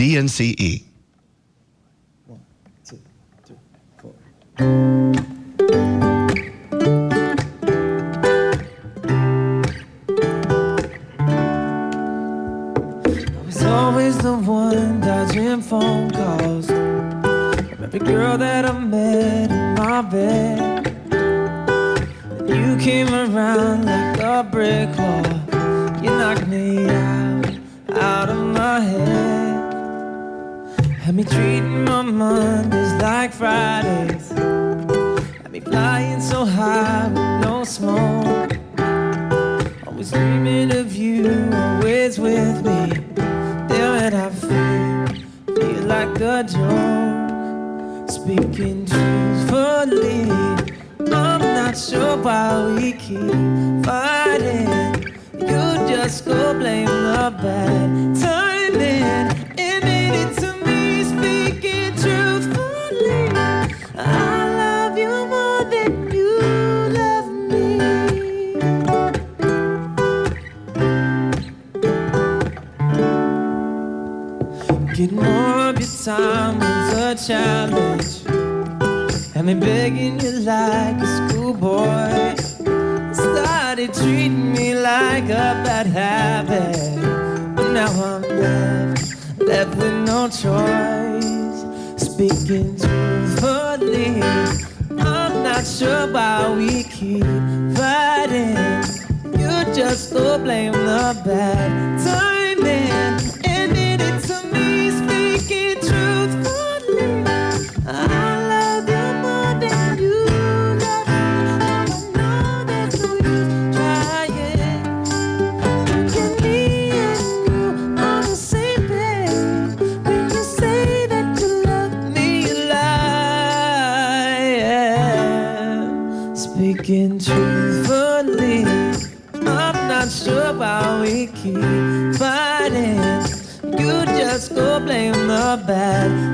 DNCE. One, two, three, four. I was always the one dodging phone calls from every girl that I met in my bed. You came around like a brick wall. You knocked me out, out of my head. Me treating my Mondays like Fridays. Had me flying so high with no smoke. Always dreaming of you, always with me. Damn it, I feel, feel like a joke. Speaking truthfully, I'm not sure why we keep fighting. You just go blame the bad Get more of your time was a challenge. Had me begging you like a schoolboy. Started treating me like a bad habit. But now I'm left, left with no choice. Speaking truthfully, I'm not sure why we keep fighting. You just go blame the bad timing. Speaking truthfully, I'm not sure why we keep fighting. You just go blame the bad